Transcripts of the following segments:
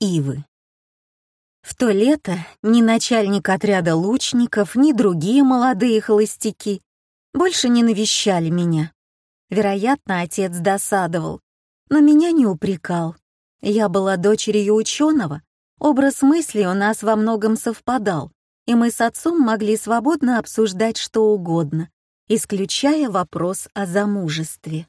Ивы. В то лето ни начальник отряда лучников, ни другие молодые холостяки больше не навещали меня. Вероятно, отец досадовал, но меня не упрекал. Я была дочерью ученого, образ мысли у нас во многом совпадал, и мы с отцом могли свободно обсуждать что угодно, исключая вопрос о замужестве.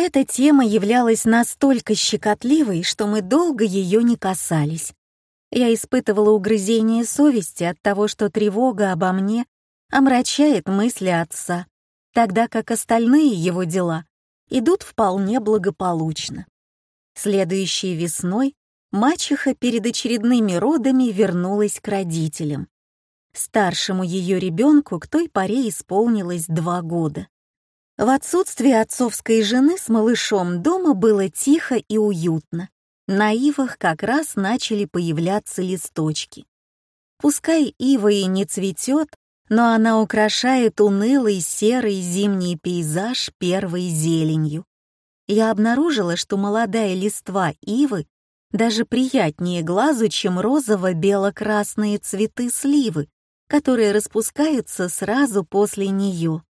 Эта тема являлась настолько щекотливой, что мы долго ее не касались. Я испытывала угрызение совести от того, что тревога обо мне омрачает мысли отца, тогда как остальные его дела идут вполне благополучно. Следующей весной мачеха перед очередными родами вернулась к родителям. Старшему ее ребенку к той поре исполнилось два года. В отсутствие отцовской жены с малышом дома было тихо и уютно. На ивах как раз начали появляться листочки. Пускай ива и не цветет, но она украшает унылый серый зимний пейзаж первой зеленью. Я обнаружила, что молодая листва ивы даже приятнее глазу, чем розово-бело-красные цветы сливы, которые распускаются сразу после нее.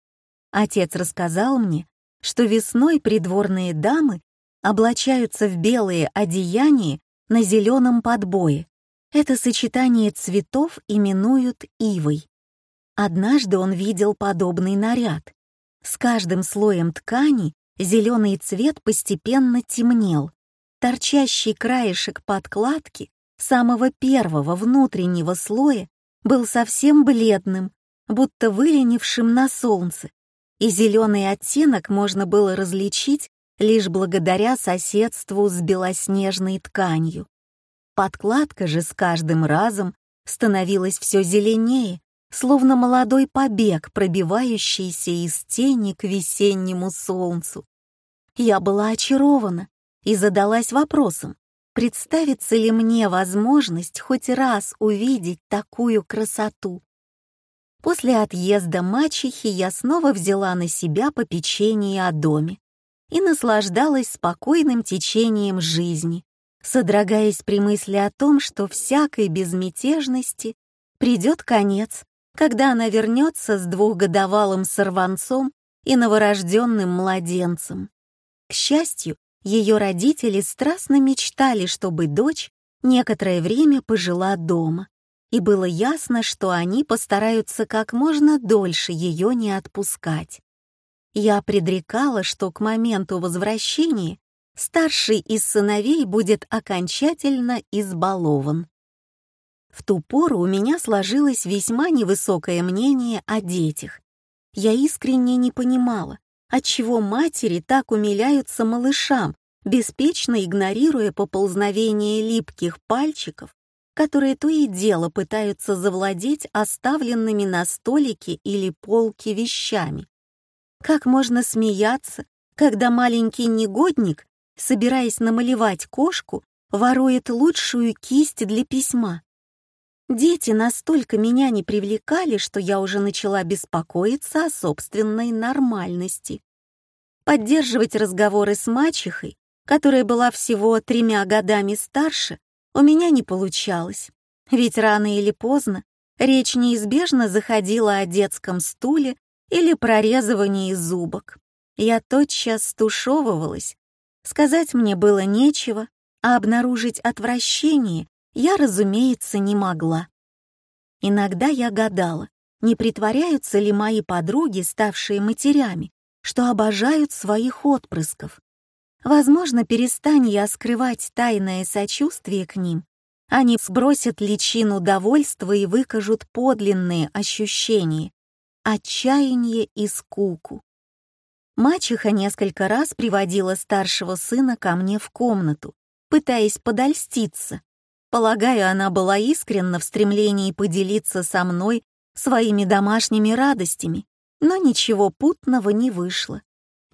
Отец рассказал мне, что весной придворные дамы облачаются в белые одеяния на зеленом подбое. Это сочетание цветов именуют ивой. Однажды он видел подобный наряд. С каждым слоем ткани зеленый цвет постепенно темнел. Торчащий краешек подкладки самого первого внутреннего слоя был совсем бледным, будто выленившим на солнце, и зеленый оттенок можно было различить лишь благодаря соседству с белоснежной тканью. Подкладка же с каждым разом становилась все зеленее, словно молодой побег, пробивающийся из тени к весеннему солнцу. Я была очарована и задалась вопросом, представится ли мне возможность хоть раз увидеть такую красоту. После отъезда мачехи я снова взяла на себя попечение о доме и наслаждалась спокойным течением жизни, содрогаясь при мысли о том, что всякой безмятежности придет конец, когда она вернется с двухгодовалым сорванцом и новорожденным младенцем. К счастью, ее родители страстно мечтали, чтобы дочь некоторое время пожила дома, и было ясно, что они постараются как можно дольше ее не отпускать. Я предрекала, что к моменту возвращения старший из сыновей будет окончательно избалован. В ту пору у меня сложилось весьма невысокое мнение о детях. Я искренне не понимала, отчего матери так умиляются малышам, беспечно игнорируя поползновение липких пальчиков, которые то и дело пытаются завладеть оставленными на столике или полке вещами. Как можно смеяться, когда маленький негодник, собираясь намалевать кошку, ворует лучшую кисть для письма? Дети настолько меня не привлекали, что я уже начала беспокоиться о собственной нормальности. Поддерживать разговоры с мачехой, которая была всего тремя годами старше, у меня не получалось. Ведь рано или поздно речь неизбежно заходила о детском стуле или прорезывании зубок. Я тотчас стушевывалась. Сказать мне было нечего, а обнаружить отвращение я, разумеется, не могла. Иногда я гадала, не притворяются ли мои подруги, ставшие матерями, что обожают своих отпрысков. Возможно, перестань я скрывать тайное сочувствие к ним, они сбросят личину довольства и выкажут подлинные ощущения, отчаяние и скуку. Мачеха несколько раз приводила старшего сына ко мне в комнату, пытаясь подольститься. Полагаю, она была искренна в стремлении поделиться со мной своими домашними радостями, но ничего путного не вышло.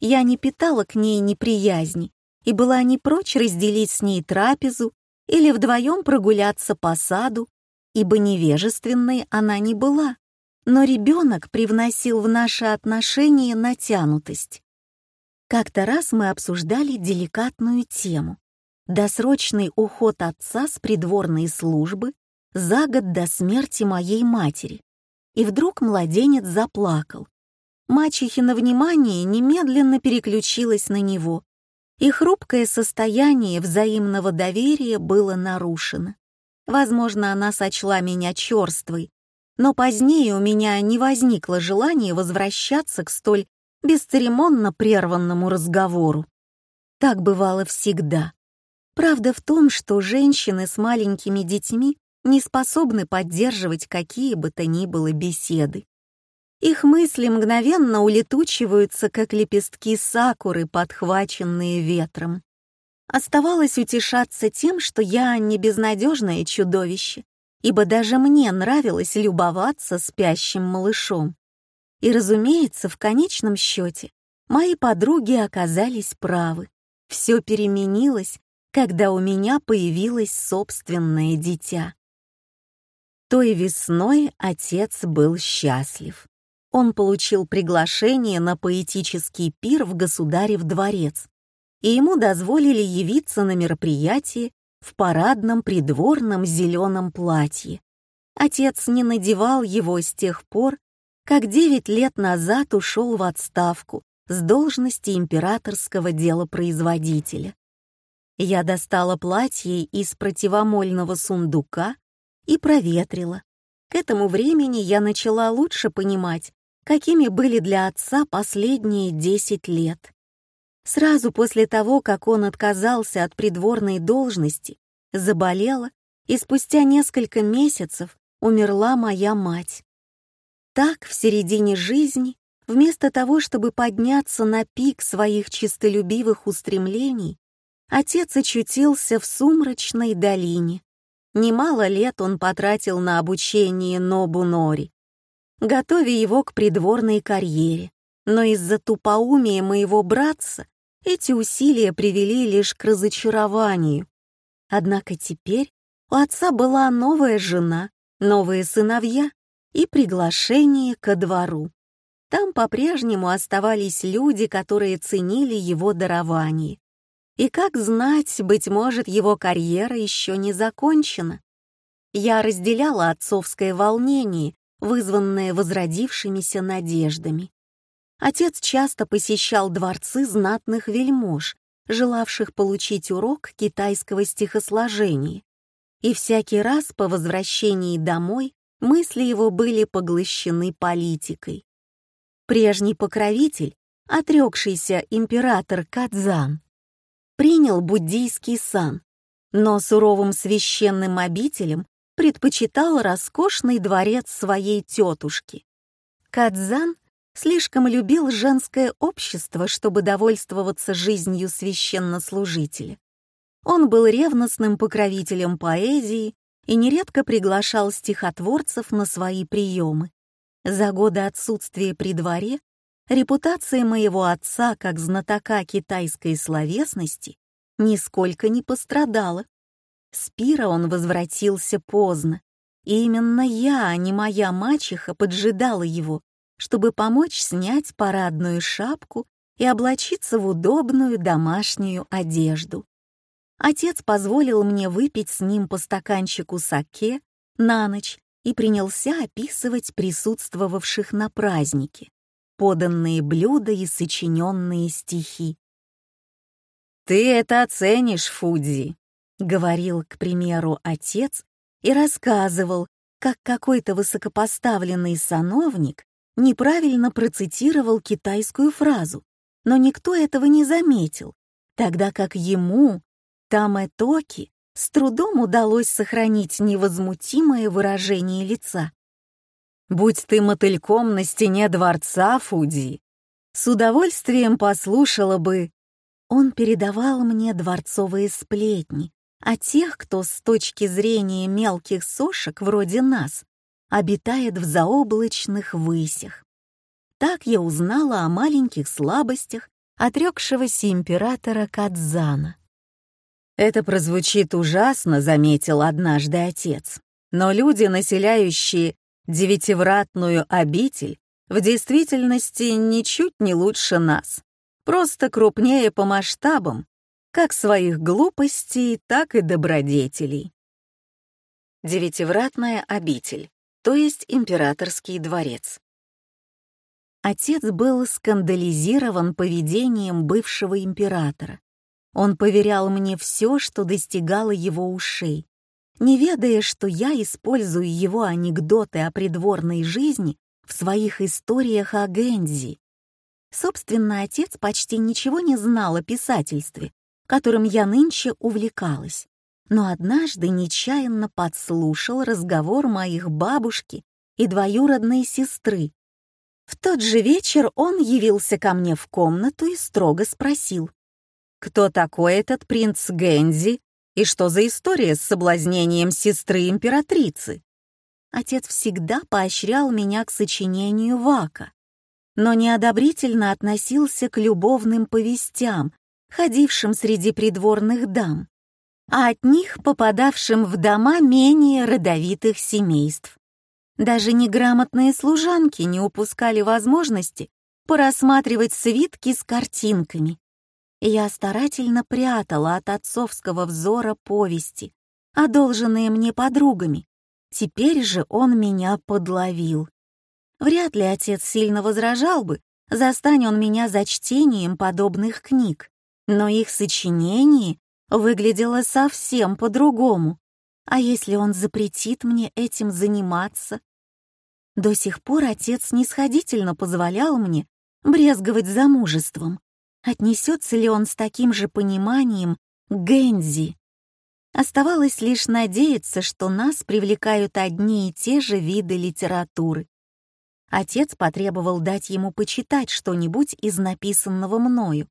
Я не питала к ней неприязни и была не прочь разделить с ней трапезу или вдвоем прогуляться по саду, ибо невежественной она не была но ребенок привносил в наши отношения натянутость. Как-то раз мы обсуждали деликатную тему. досрочный уход отца с придворной службы за год до смерти моей матери. И вдруг младенец заплакал. Мачехина внимание немедленно переключилось на него, и хрупкое состояние взаимного доверия было нарушено. Возможно, она сочла меня черствой, но позднее у меня не возникло желания возвращаться к столь бесцеремонно прерванному разговору. Так бывало всегда. Правда в том, что женщины с маленькими детьми не способны поддерживать какие бы то ни было беседы. Их мысли мгновенно улетучиваются, как лепестки сакуры, подхваченные ветром. Оставалось утешаться тем, что я не безнадежное чудовище, ибо даже мне нравилось любоваться спящим малышом. И, разумеется, в конечном счете мои подруги оказались правы. Все переменилось, когда у меня появилось собственное дитя. Той весной отец был счастлив. Он получил приглашение на поэтический пир в государев дворец, и ему дозволили явиться на мероприятие в парадном придворном зеленом платье. Отец не надевал его с тех пор, как девять лет назад ушел в отставку с должности императорского делопроизводителя. Я достала платье из противомольного сундука и проветрила. К этому времени я начала лучше понимать, какими были для отца последние десять лет. Сразу после того, как он отказался от придворной должности, заболела, и спустя несколько месяцев умерла моя мать. Так, в середине жизни, вместо того, чтобы подняться на пик своих чистолюбивых устремлений, отец очутился в сумрачной долине, Немало лет он потратил на обучение Нобу Нори, готовя его к придворной карьере, но из-за тупоумия моего братца эти усилия привели лишь к разочарованию. Однако теперь у отца была новая жена, новые сыновья и приглашение ко двору. Там по-прежнему оставались люди, которые ценили его дарование. И как знать, быть может, его карьера еще не закончена. Я разделяла отцовское волнение, вызванное возродившимися надеждами. Отец часто посещал дворцы знатных вельмож, желавших получить урок китайского стихосложения. И всякий раз по возвращении домой мысли его были поглощены политикой. Прежний покровитель, отрекшийся император Кадзан, принял буддийский сан, но суровым священным обителям предпочитал роскошный дворец своей тетушки. Кадзан слишком любил женское общество, чтобы довольствоваться жизнью священнослужителя. Он был ревностным покровителем поэзии и нередко приглашал стихотворцев на свои приемы. За годы отсутствия при дворе репутация моего отца как знатока китайской словесности нисколько не пострадала. С пира он возвратился поздно, и именно я, а не моя мачеха, поджидала его, чтобы помочь снять парадную шапку и облачиться в удобную домашнюю одежду. Отец позволил мне выпить с ним по стаканчику саке на ночь и принялся описывать присутствовавших на празднике поданные блюда и сочиненные стихи. «Ты это оценишь, Фудзи», — говорил, к примеру, отец и рассказывал, как какой-то высокопоставленный сановник неправильно процитировал китайскую фразу, но никто этого не заметил, тогда как ему, Тамэтоки, с трудом удалось сохранить невозмутимое выражение лица. Будь ты мотыльком на стене дворца, Фуди, с удовольствием послушала бы. Он передавал мне дворцовые сплетни о тех, кто с точки зрения мелких сошек вроде нас обитает в заоблачных высях. Так я узнала о маленьких слабостях отрекшегося императора Кадзана. «Это прозвучит ужасно», — заметил однажды отец. «Но люди, населяющие Девятивратную обитель в действительности ничуть не лучше нас, просто крупнее по масштабам, как своих глупостей, так и добродетелей. Девятивратная обитель, то есть императорский дворец. Отец был скандализирован поведением бывшего императора. Он поверял мне все, что достигало его ушей, не ведая, что я использую его анекдоты о придворной жизни в своих историях о Гэнзи. Собственно, отец почти ничего не знал о писательстве, которым я нынче увлекалась, но однажды нечаянно подслушал разговор моих бабушки и двоюродной сестры, в тот же вечер он явился ко мне в комнату и строго спросил, «Кто такой этот принц Гензи и что за история с соблазнением сестры императрицы?» Отец всегда поощрял меня к сочинению Вака, но неодобрительно относился к любовным повестям, ходившим среди придворных дам, а от них попадавшим в дома менее родовитых семейств. Даже неграмотные служанки не упускали возможности порассматривать свитки с картинками. Я старательно прятала от отцовского взора повести, одолженные мне подругами. Теперь же он меня подловил. Вряд ли отец сильно возражал бы, застань он меня за чтением подобных книг, но их сочинение выглядело совсем по-другому. А если он запретит мне этим заниматься? До сих пор отец снисходительно позволял мне брезговать замужеством. Отнесется ли он с таким же пониманием к Гэнзи? Оставалось лишь надеяться, что нас привлекают одни и те же виды литературы. Отец потребовал дать ему почитать что-нибудь из написанного мною.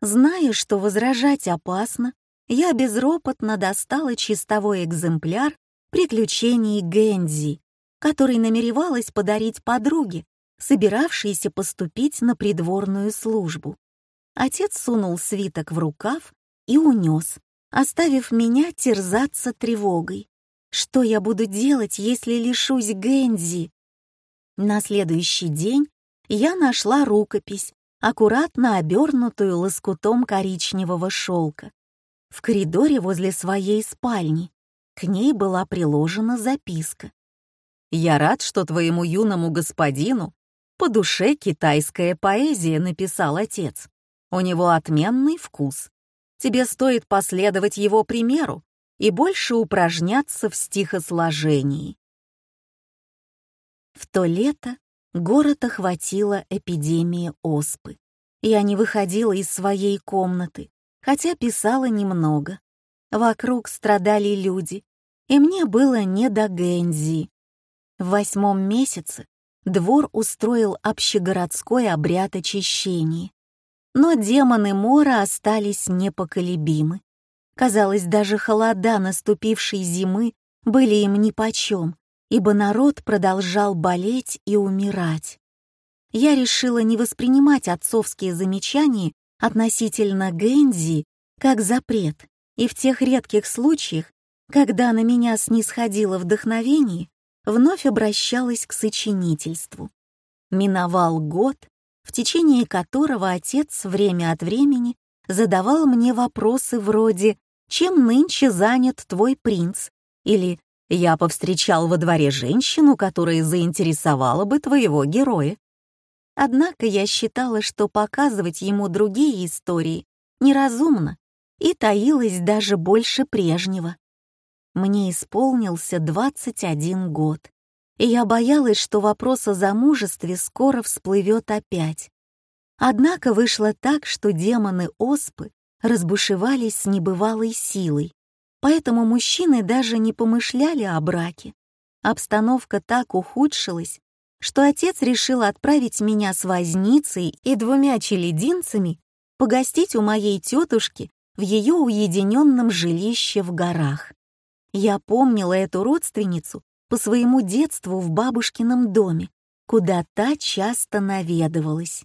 Зная, что возражать опасно, я безропотно достала чистовой экземпляр «Приключений Гэнзи», который намеревалась подарить подруге, собиравшейся поступить на придворную службу. Отец сунул свиток в рукав и унес, оставив меня терзаться тревогой. Что я буду делать, если лишусь Гэнзи? На следующий день я нашла рукопись, аккуратно обернутую лоскутом коричневого шелка, в коридоре возле своей спальни. К ней была приложена записка. Я рад, что твоему юному господину по душе китайская поэзия, написал отец. У него отменный вкус. Тебе стоит последовать его примеру и больше упражняться в стихосложении. В то лето город охватила эпидемия оспы. Я не выходила из своей комнаты, хотя писала немного. Вокруг страдали люди, и мне было не до Гэнзи. В восьмом месяце двор устроил общегородской обряд очищения. Но демоны Мора остались непоколебимы. Казалось, даже холода наступившей зимы были им нипочем, ибо народ продолжал болеть и умирать. Я решила не воспринимать отцовские замечания относительно Гэнзи как запрет, и в тех редких случаях, когда на меня снисходило вдохновение, вновь обращалась к сочинительству. Миновал год, в течение которого отец время от времени задавал мне вопросы вроде «Чем нынче занят твой принц?» или «Я повстречал во дворе женщину, которая заинтересовала бы твоего героя». Однако я считала, что показывать ему другие истории неразумно и таилась даже больше прежнего. Мне исполнился 21 год, и я боялась, что вопрос о замужестве скоро всплывет опять. Однако вышло так, что демоны оспы разбушевались с небывалой силой, поэтому мужчины даже не помышляли о браке. Обстановка так ухудшилась, что отец решил отправить меня с возницей и двумя челединцами погостить у моей тетушки в ее уединенном жилище в горах. Я помнила эту родственницу по своему детству в бабушкином доме, куда та часто наведывалась.